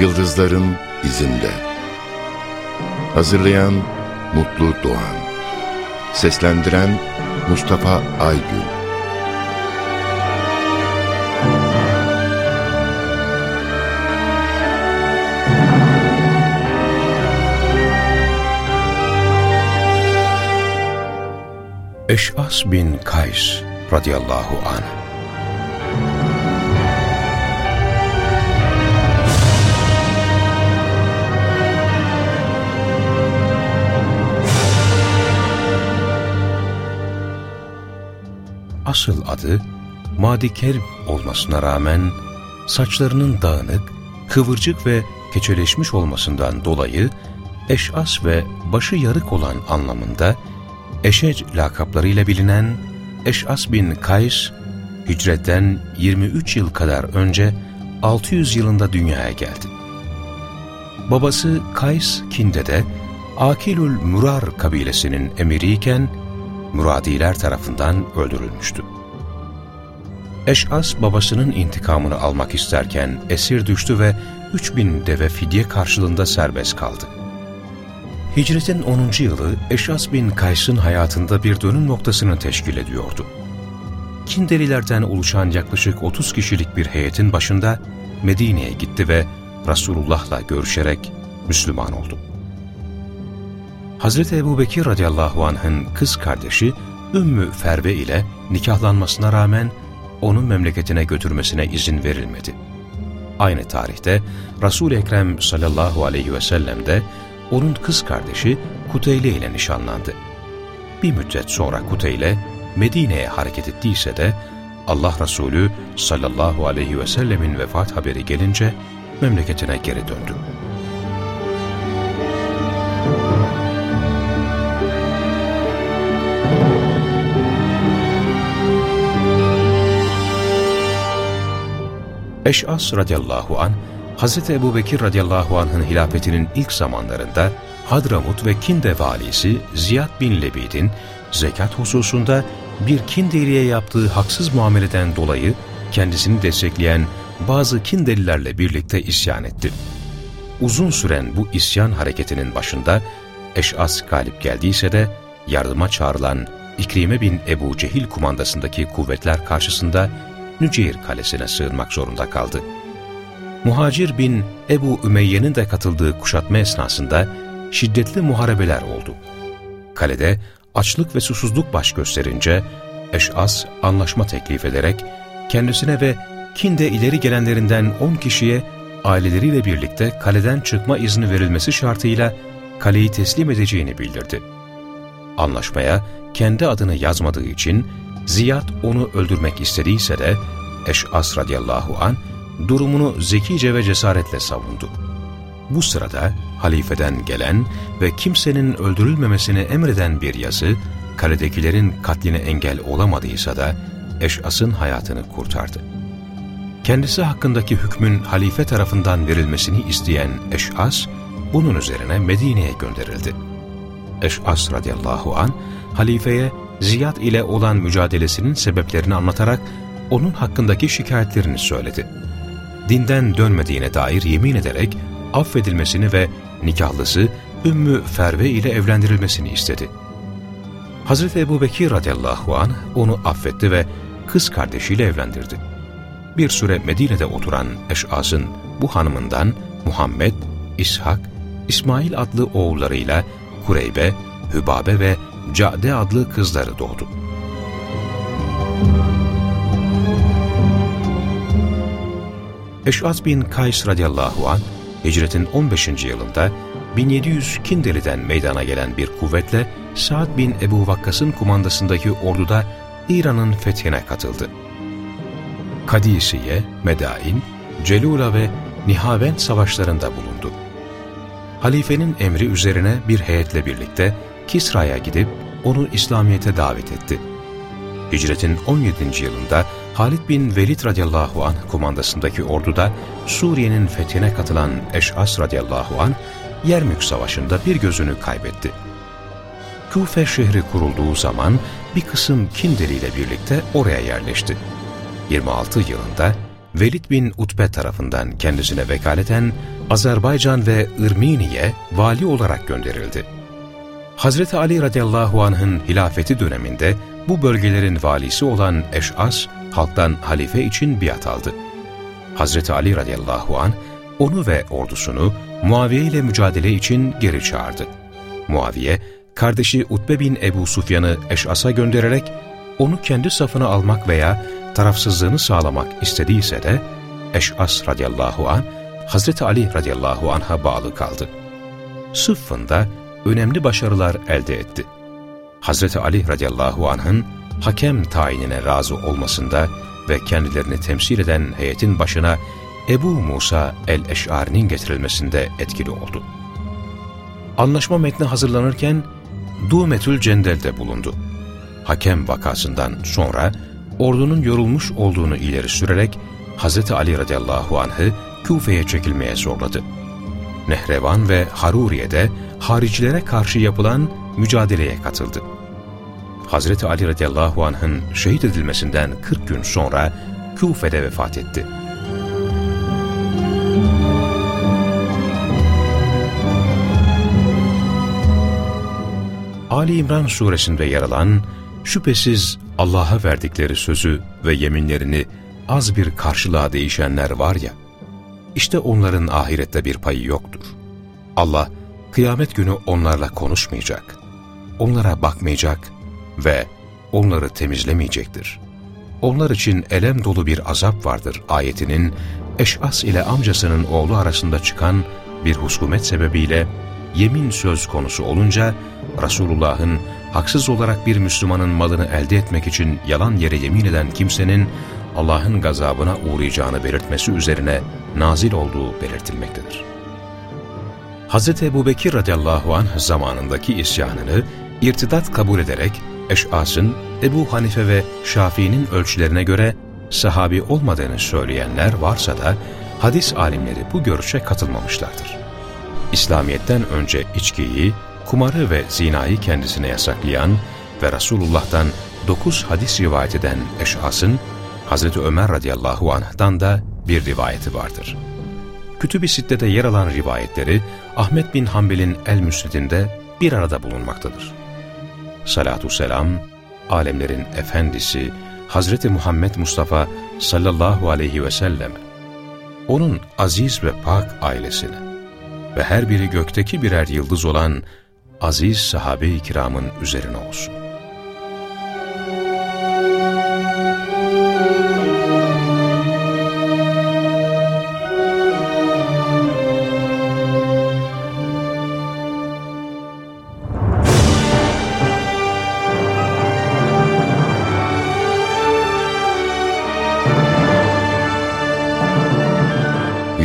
Yıldızların izinde. Hazırlayan Mutlu Doğan. Seslendiren Mustafa Aygün. Eş'as bin Kays radıyallahu anh Asıl adı Madiker olmasına rağmen saçlarının dağınık, kıvırcık ve keçeleşmiş olmasından dolayı Eş'as ve başı yarık olan anlamında Eşec lakaplarıyla bilinen Eş'as bin Kays, hicretten 23 yıl kadar önce 600 yılında dünyaya geldi. Babası Kays Kinde'de Akilül Murar kabilesinin emiriyken Muradiler tarafından öldürülmüştü. Eş'as babasının intikamını almak isterken esir düştü ve 3000 deve fidye karşılığında serbest kaldı. Hicretin 10. yılı Eş'as bin Kays'ın hayatında bir dönüm noktasını teşkil ediyordu. Kindelilerden oluşan yaklaşık 30 kişilik bir heyetin başında Medine'ye gitti ve Resulullah'la görüşerek Müslüman oldu. Hazreti Ebu Bekir radıyallahu anh'ın kız kardeşi Ümmü Ferve ile nikahlanmasına rağmen onun memleketine götürmesine izin verilmedi. Aynı tarihte Resul-i Ekrem sallallahu aleyhi ve sellem de onun kız kardeşi Kuteyle ile nişanlandı. Bir müddet sonra Kuteyle Medine'ye hareket ettiyse de Allah Resulü sallallahu aleyhi ve sellemin vefat haberi gelince memleketine geri döndü. Eş'as radıyallahu an Hz. Ebu Bekir radıyallahu anh'ın hilafetinin ilk zamanlarında Hadramut ve Kinde valisi Ziyad bin Lebid'in zekat hususunda bir Kindeli'ye yaptığı haksız muameleden dolayı kendisini destekleyen bazı Kindelilerle birlikte isyan etti. Uzun süren bu isyan hareketinin başında Eş'as galip geldiyse de yardıma çağrılan İkrime bin Ebu Cehil kumandasındaki kuvvetler karşısında Nüceyr kalesine sığınmak zorunda kaldı. Muhacir bin Ebu Ümeyye'nin de katıldığı kuşatma esnasında şiddetli muharebeler oldu. Kalede açlık ve susuzluk baş gösterince Eş'as anlaşma teklif ederek kendisine ve Kinde ileri gelenlerinden 10 kişiye aileleriyle birlikte kaleden çıkma izni verilmesi şartıyla kaleyi teslim edeceğini bildirdi. Anlaşmaya kendi adını yazmadığı için Ziyad onu öldürmek istediyse de Eş'as radıyallahu an durumunu zekice ve cesaretle savundu. Bu sırada halifeden gelen ve kimsenin öldürülmemesini emreden bir yazı, kaledekilerin katline engel olamadıysa da Eş'as'ın hayatını kurtardı. Kendisi hakkındaki hükmün halife tarafından verilmesini isteyen Eş'as, bunun üzerine Medine'ye gönderildi. Eş'as radıyallahu an halifeye Ziyad ile olan mücadelesinin sebeplerini anlatarak onun hakkındaki şikayetlerini söyledi. Dinden dönmediğine dair yemin ederek affedilmesini ve nikahlısı Ümmü Ferve ile evlendirilmesini istedi. Hazreti Ebu Bekir radıyallahu an onu affetti ve kız kardeşiyle evlendirdi. Bir süre Medine'de oturan Eş'as'ın bu hanımından Muhammed, İshak, İsmail adlı oğullarıyla Kureybe, Hübabe ve Cade adlı kızları doğdu. Eş'at bin Kays radıyallahu an hicretin 15. yılında 1700 Kindeli'den meydana gelen bir kuvvetle Sa'd bin Ebu Vakkas'ın kumandasındaki orduda İran'ın fethine katıldı. Kadisiye, Medain, Celula ve Nihavend savaşlarında bulundu. Halifenin emri üzerine bir heyetle birlikte Kisra'ya gidip onu İslamiyet'e davet etti. Hicretin 17. yılında Halid bin Velid radıyallahu anh kumandasındaki orduda Suriye'nin fethine katılan Eş'as radıyallahu anh Yermük Savaşı'nda bir gözünü kaybetti. Kufe şehri kurulduğu zaman bir kısım Kindeli ile birlikte oraya yerleşti. 26 yılında Velid bin Utbe tarafından kendisine vekaleten Azerbaycan ve Irmini'ye vali olarak gönderildi. Hazreti Ali radıyallahu anh'ın hilafeti döneminde bu bölgelerin valisi olan Eş'as, halktan halife için biat aldı. Hazreti Ali radıyallahu anh, onu ve ordusunu Muaviye ile mücadele için geri çağırdı. Muaviye, kardeşi Utbe bin Ebu Sufyan'ı Eş'as'a göndererek onu kendi safına almak veya tarafsızlığını sağlamak istediyse de Eş'as radıyallahu an Hazreti Ali radıyallahu anh'a bağlı kaldı. Sıffında önemli başarılar elde etti. Hazreti Ali radıyallahu anh'ın hakem tayinine razı olmasında ve kendilerini temsil eden heyetin başına Ebu Musa el-Eş'ari'nin getirilmesinde etkili oldu. Anlaşma metni hazırlanırken Dumetül Cendel'de bulundu. Hakem vakasından sonra ordunun yorulmuş olduğunu ileri sürerek Hz. Ali radıyallahu anh'ı Küfe'ye çekilmeye zorladı. Nehrevan ve Haruriye'de haricilere karşı yapılan mücadeleye katıldı. Hazreti Ali radıyallahu anh'ın şehit edilmesinden 40 gün sonra Küfe'de vefat etti. Ali İmran suresinde yer alan, şüphesiz Allah'a verdikleri sözü ve yeminlerini az bir karşılığa değişenler var ya, işte onların ahirette bir payı yoktur. Allah, kıyamet günü onlarla konuşmayacak, onlara bakmayacak ve onları temizlemeyecektir. Onlar için elem dolu bir azap vardır ayetinin, Eş'as ile amcasının oğlu arasında çıkan bir husumet sebebiyle yemin söz konusu olunca Resulullah'ın haksız olarak bir Müslümanın malını elde etmek için yalan yere yemin eden kimsenin Allah'ın gazabına uğrayacağını belirtmesi üzerine nazil olduğu belirtilmektedir. Hz. Ebu Bekir radıyallahu anh zamanındaki isyanını irtidat kabul ederek Eş'as'ın Ebu Hanife ve Şafii'nin ölçülerine göre sahabi olmadığını söyleyenler varsa da hadis alimleri bu görüşe katılmamışlardır. İslamiyet'ten önce içkiyi, kumarı ve zinayı kendisine yasaklayan ve Resulullah'tan dokuz hadis rivayet eden Eş'as'ın Hazreti Ömer radıyallahu anh'dan da bir rivayeti vardır. Kütüb-i Sitte'de yer alan rivayetleri Ahmet bin Hanbel'in El-Müsnid'inde bir arada bulunmaktadır. Salatü selam, alemlerin efendisi Hazreti Muhammed Mustafa sallallahu aleyhi ve sellem, onun aziz ve pak ailesine ve her biri gökteki birer yıldız olan aziz sahabe-i kiramın üzerine olsun.